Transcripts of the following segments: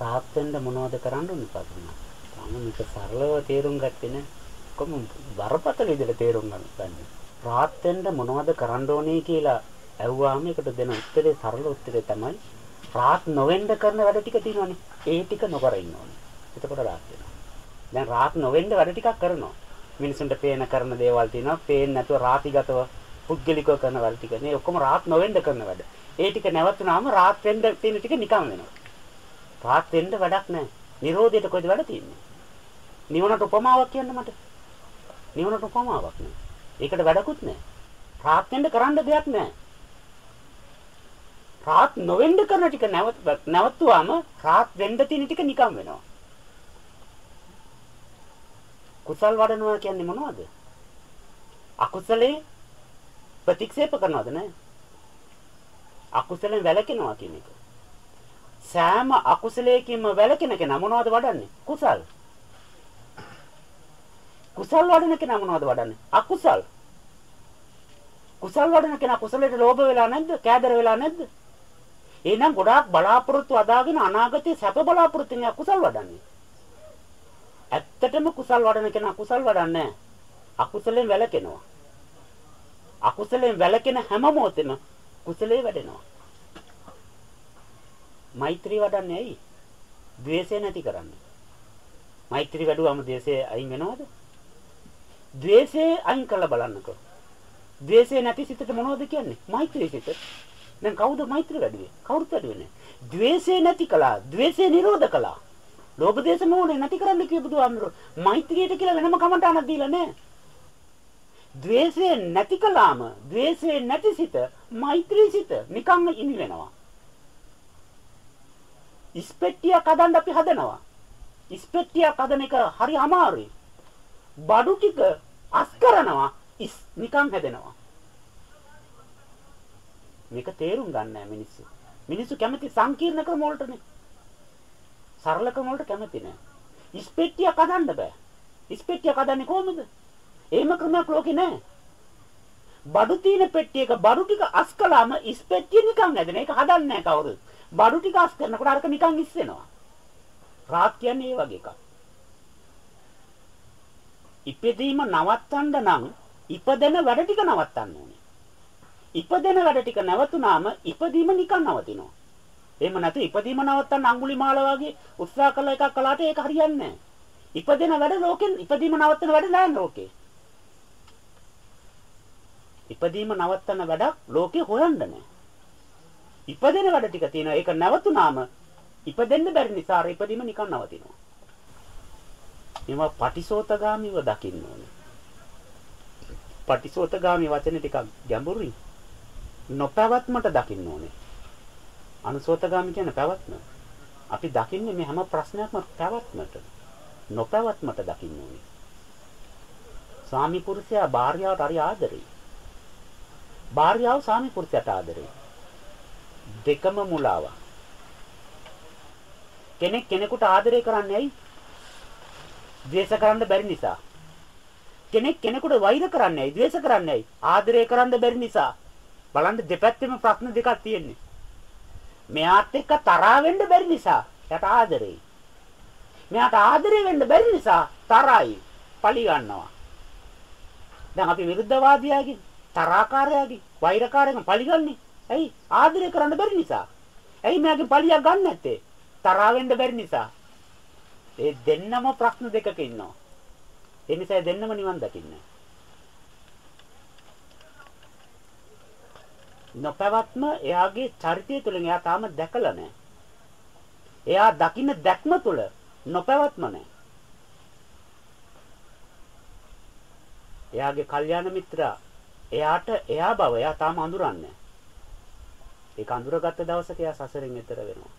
රාත් වෙන්න මොනවද කරන්න ඕනේ පදුනා? තාම මේක සරලව තේරුම් ගත්තේ නෑ. කොහොම බරපතල විදිහට තේරුම් ගන්න. රාත් වෙන්න මොනවද කරන්න ඕනේ කියලා ඇහුවාම ඒකට දෙන උත්තරේ සරල උත්තරේ තමයි රාත් නොවෙන්න කරන වැඩ ටික තියෙනවානේ. ඒ ටික නොකර ඉන්න ඕනේ. එතකොට රාත් වෙනවා. දැන් රාත් නොවෙන්න වැඩ ටිකක් කරනවා. මිනිසුන්ට පේන කරන දේවල් තියෙනවා. පේන්නේ නැතුව රාතිගතව පුද්ගලිකව කරන වැඩ ටික. මේ ඔක්කොම රාත් නොවෙන්න කරන වැඩ. ඒ ටික නැවතුනාම රාත් වෙන්න තියෙන ටික නිකම් වෙනවා. රාත් වෙන්න වැඩක් නැහැ. Nirodheට කොයිද වැඩ තියෙන්නේ? නිවනට උපමාවක් කියන්න මට. නිවනට උපමාවක් නැහැ. ඒකට වැඩකුත් නැහැ. රාත් වෙන්න කරන්න දෙයක් නැහැ. රාත් නොවෙන්න කරන ටික නැවත නැවතුවාම රාත් වෙන්න තියෙන ටික නිකම් වෙනවා. කුසල් වඩනවා කියන්නේ මොනවද? අකුසලේ ප්‍රතික්ෂේප කරනවද නැහැ? අකුසලෙන් වැළකෙනවා කියන එක. සෑම අකුසලයකින්ම වැළකෙන කෙනා මොනවද වඩන්නේ? කුසල්. කුසල් වඩන කෙනා මොනවද වඩන්නේ? අකුසල්. කුසල් වඩන කෙනා කුසලයට ලෝභ වෙලා නැද්ද? කෑදර වෙලා නැද්ද? එහෙනම් ගොඩාක් බලාපොරොත්තු අදාගෙන අනාගතේ සැප බලාපොරොත්තු වෙන කුසල් වඩන්නේ. ඇත්තටම කුසල් වඩන කෙනා කුසල් වඩන්නේ අකුසලෙන් වැළකෙනවා. අකුසලෙන් වැළකෙන හැම මොහොතෙම කුසලයේ වැඩෙනවා. මෛත්‍රී වඩන්නේ ඇයි? ද්වේෂය නැති කරන්නේ. මෛත්‍රී වැඩුවම ද්වේෂය අයින් වෙනවද? ද්වේෂය අයින් කළ බලන්නකෝ. ද්වේෂය නැති සිතට මොනවද කියන්නේ? මෛත්‍රී සිත. දැන් කවුද මෛත්‍රී වැඩුවේ? කවුරුත් වැඩුවේ නැහැ. ද්වේෂය නැති කළා. ද්වේෂය නිරෝධ කළා. ලෝභ දේශ මොහොනේ නැති කරන්න කිය බුදුහාමුදුරුවෝ. මෛත්‍රියට කියලා වෙනම කමටහනක් දීලා නැහැ. ද්වේෂය නැති කළාම ද්වේෂය නැති සිත මෛත්‍රී සිත නිකම්ම ඉනි වෙනවා. ඉස්පෙට්ටියක් හදන්න අපි හදනවා. ඉස්පෙට්ටියක් හදන එක හරි අමාරුයි. බඩු ටික අස් කරනවා ඉස් නිකන් හැදෙනවා. මේක තේරුම් ගන්නෑ මිනිස්සු. මිනිස්සු කැමති සංකීර්ණ ක්‍රම වලටනේ. සරල ක්‍රම වලට කැමති නෑ. ඉස්පෙට්ටියක් හදන්න බෑ. ඉස්පෙට්ටියක් හදන්නේ කොහොමද? එහෙම ක්‍රමයක් ලෝකේ නෑ. බඩු තියෙන පෙට්ටියක බඩු ටික අස් කළාම ඉස්පෙට්ටිය නිකන් හැදෙන. ඒක හදන්නේ නෑ කවුරුත්. බඩු ටික අස් කරනකොට අරක නිකන් ඉස් වෙනවා. රාත් කියන්නේ ඒ වගේ එකක්. ඉපදීම නවත්තන්න නම් ඉපදෙන වැඩ ටික නවත්තන්න ඕනේ. ඉපදෙන වැඩ ටික නැවතුනාම ඉපදීම නිකන් නවතිනවා. එහෙම නැතු ඉපදීම නවත්තන්න අඟුලිමාල වගේ උත්සාහ කළ එකක් කළාට ඒක හරියන්නේ නැහැ. ඉපදෙන වැඩ ලෝකෙන් ඉපදීම නවත්තන වැඩ නෑ ලෝකේ. ඉපදීම නවත්තන වැඩක් ලෝකේ හොයන්න නෑ. ඉපදෙන වැඩ ටික තියෙනවා. ඒක නැවතුනාම ඉපදෙන්න බැරි නිසා අර ඉපදීම නිකන් නවතිනවා. මේවා පටිසෝතගාමීව දකින්න ඕනේ. පටිසෝතගාමී වචනේ ටිකක් ගැඹුරුයි. නොපැවැත්මට දකින්න ඕනේ. අනුසෝතගාමී කියන පැවැත්ම. අපි දකින්නේ මේ හැම ප්‍රශ්නයක්ම පැවැත්මට. නොපැවැත්මට දකින්න ඕනේ. ස්වාමි පුරුෂයා භාර්යාවට හරි ආදරෙයි. භාර්යාව ස්වාමි පුරුෂයාට ආදරෙයි. දෙකම මුලාවක්. කෙනෙක් කෙනෙකුට ආදරය කරන්නේ ඇයි? ද්වේෂ කරන්න බැරි නිසා. කෙනෙක් කෙනෙකුට වෛර කරන්නේ ඇයි? ද්වේෂ කරන්නේ ඇයි? ආදරය කරන්න බැරි නිසා. බලන්න දෙපැත්තෙම ප්‍රශ්න දෙකක් තියෙන්නේ. මෙයාත් එක්ක තරහා වෙන්න බැරි නිසා එයාට ආදරෙයි. මෙයාට ආදරේ වෙන්න බැරි නිසා තරහයි. පලි ගන්නවා. දැන් අපි විරුද්ධවාදියාගේ තරහකාරයාගේ වෛරකාරයාගෙන් පලි ගන්නේ. ඇයි? ආදරය කරන්න බැරි නිසා. ඇයි මෙයාගේ පලියක් ගන්න නැත්තේ? තරහා වෙන්න බැරි නිසා. ඒ දෙන්නම ප්‍රශ්න දෙකක ඉන්නවා. ඒ නිසා දෙන්නම නිවන් දකින්නේ. නොපැවැත්ම එයාගේ චරිතය තුළින් එයා තාම දැකලා නැහැ. එයා දකින්න දැක්ම තුළ නොපැවැත්ම නැහැ. එයාගේ කල්යාණ මිත්‍රා එයාට එයා බව එයා තාම අඳුරන්නේ ඒක අඳුරගත්ත දවසක එයා සසරෙන් එතර වෙනවා.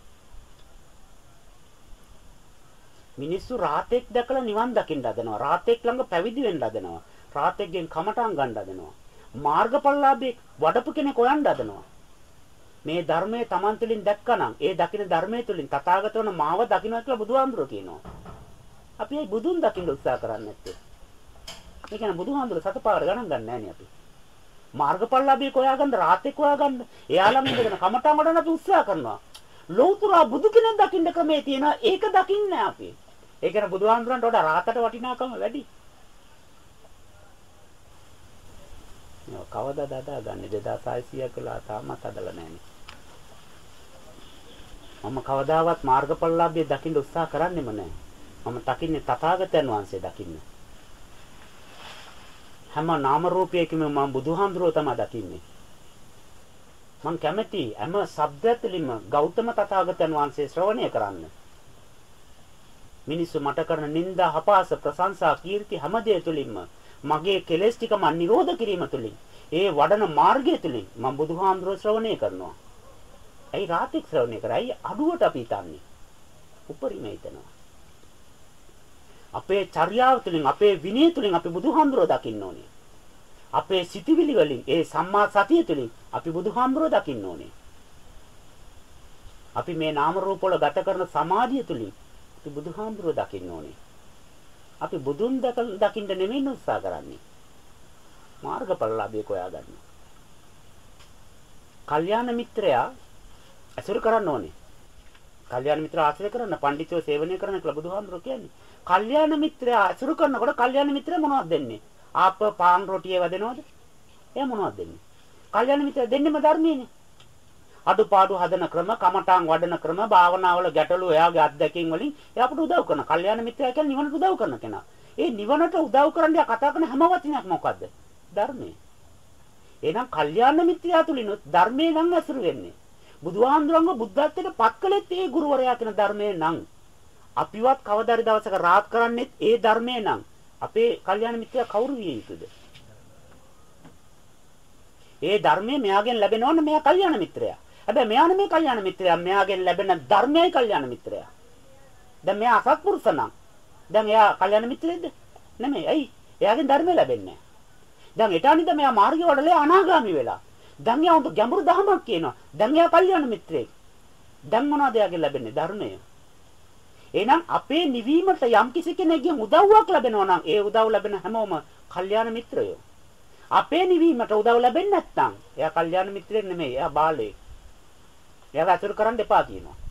මිනිස්සු රාතෙක් දැකලා නිවන් දකින්න හදනවා. රාතෙක් ළඟ පැවිදි වෙන්න හදනවා. රාතෙක්ගෙන් කමටහන් ගන්න හදනවා. මාර්ගඵලලාභී වඩපු කෙනෙක් හොයන්න හදනවා. මේ ධර්මයේ Taman තුලින් දැක්කනම් ඒ දකින ධර්මයේ තුලින් තථාගතවන මාව දකින්න කියලා බුදුහාමුදුරුවෝ කියනවා. අපි ඒ බුදුන් දකින්න උත්සාහ කරන්නේ නැත්තේ. ඒ කියන්නේ බුදුහාමුදුරුවෝ සතපාර ගණන් ගන්න නැහැ අපි. මාර්ගඵලලාභී හොයාගන්න රාතෙක් හොයාගන්න එයාලම ඉඳගෙන කමටහන් වඩන්න අපි උත්සාහ කරනවා. ලෞතර බුදු කෙනෙක් දකින්න ක්‍රමේ තියෙනවා. ඒක දකින්නේ අපි. ඒ කියන්නේ බුදුහාමුදුරන්ට වඩා රාතට වටිනාකම වැඩි. කවදාද අදාගන්නේ 2600 කියලා තාමත් අදලා නැහැ. මම කවදාවත් මාර්ගඵලලාභිය දකින්න උත්සාහ කරන්නෙම නැහැ. මම දකින්නේ තථාගතයන් වහන්සේ දකින්න. හැම නාම රූපයකම මම බුදුහාමුදුරුව තමයි දකින්නේ. මම කැමැති හැම શબ્දයතුලින්ම ගෞතම තථාගතයන් වහන්සේ ශ්‍රවණය කරන්න. මිනිස්සු මට කරන නිନ୍ଦා, හපාස, ප්‍රශංසා, කීර්ති හැම දෙය තුලින්ම මගේ කෙලෙස් ටික මම නිරෝධ කිරීම තුලින්, ඒ වඩන මාර්ගය තුලින් මම බුදුහාමුදුරුව ශ්‍රවණය කරනවා. ඇයි රාත්‍රික් ශ්‍රවණය කරයි අඩුවට අපි හිතන්නේ. උපරිමය හිතනවා. අපේ චර්යාව තුළින් අපේ විනය තුළින් අපි බුදුහාමුදුරුවෝ දකින්න ඕනේ. අපේ සිතිවිලි වලින් ඒ සම්මා සතිය තුළින් අපි බුදුහාමුදුරුවෝ දකින්න ඕනේ. අපි මේ නාම රූප වල ගත කරන සමාධිය තුළින් අපි බුදුහාමුදුරුවෝ දකින්න ඕනේ. අපි බුදුන් දකින්න නෙමෙයි උත්සාහ කරන්නේ. මාර්ගඵලලාභියෙක් හොයාගන්න. කල්යාණ මිත්‍රයා ඇසුරු කරන්න ඕනේ. කල්යාණ මිත්‍ර ආශ්‍රය කරන්න, පඬිතුව සේවනය කරන්න කියලා බුදුහාමුදුරුවෝ කියන්නේ. කල්යාණ මිත්‍රයා ඇසුරු කරනකොට කල්යාණ මිත්‍රයා මොනවද දෙන්නේ? ආප පාන් රොටිය වදිනවද? එයා මොනවද දෙන්නේ? කල්යාණ මිත්‍රයා දෙන්නෙම ධර්මයේනේ. අඩුපාඩු හදන ක්‍රම, කමඨාන් වඩන ක්‍රම, භාවනාවල ගැටලු එයාගේ අත්දැකීම් වලින් එයා අපට උදව් කරන. කල්යාණ මිත්‍රයා කියන්නේ නිවනට උදව් කරන කෙනා. ඒ නිවනට උදව් කරන්න කතා කරන හැම වචනයක් මොකද්ද? ධර්මය. එහෙනම් කල්යාණ මිත්‍රයා තුලිනුත් ධර්මයේ නම් ඇසුරු වෙන්නේ. බුදුහාමුදුරන්ව බුද්ධත්වයට පත් කළෙත් ඒ ගුරුවරයා කියන ධර්මයේ නම් අපිවත් කවදාරි දවසක රාත් කරන්නේත් ඒ ධර්මයේ නම් අපේ කල්යාණ මිත්‍රයා කවුරු විය යුතුද? ඒ ධර්මයේ මෙයාගෙන් ලැබෙනවනේ මෙයා කල්යාණ මිත්‍රයා. හැබැයි මෙයා නෙමෙයි කල්යාණ මිත්‍රයා. මෙයාගෙන් ලැබෙන ධර්මයයි කල්යාණ මිත්‍රයා. දැන් මෙයා අසත්පුරුෂ නම්. දැන් එයා කල්යාණ මිත්‍රයෙක්ද? නෙමෙයි. ඇයි? එයාගෙන් ධර්මය ලැබෙන්නේ දැන් ඊටානිද මෙයා මාර්ගය වඩලා අනාගාමි වෙලා. දැන් එයා උන්ට ගැඹුරු දහමක් කියනවා. දැන් එයා කල්යාණ මිත්‍රයෙක්. දැන් මොනවද එයාගෙන් ලැබෙන්නේ? ධර්මය. එහෙනම් අපේ නිවීමට යම් කිසි කෙනෙක්ගෙන් උදව්වක් ලැබෙනවා නම් ඒ උදව් ලැබෙන හැමෝම කල්යාණ මිත්‍රයෝ. අපේ නිවීමට උදව් ලැබෙන්නේ නැත්නම් එයා කල්යාණ මිත්‍රයෙක් නෙමෙයි එයා බාලයෙක්. එයාව අතුරු කරන්න එපා කියනවා.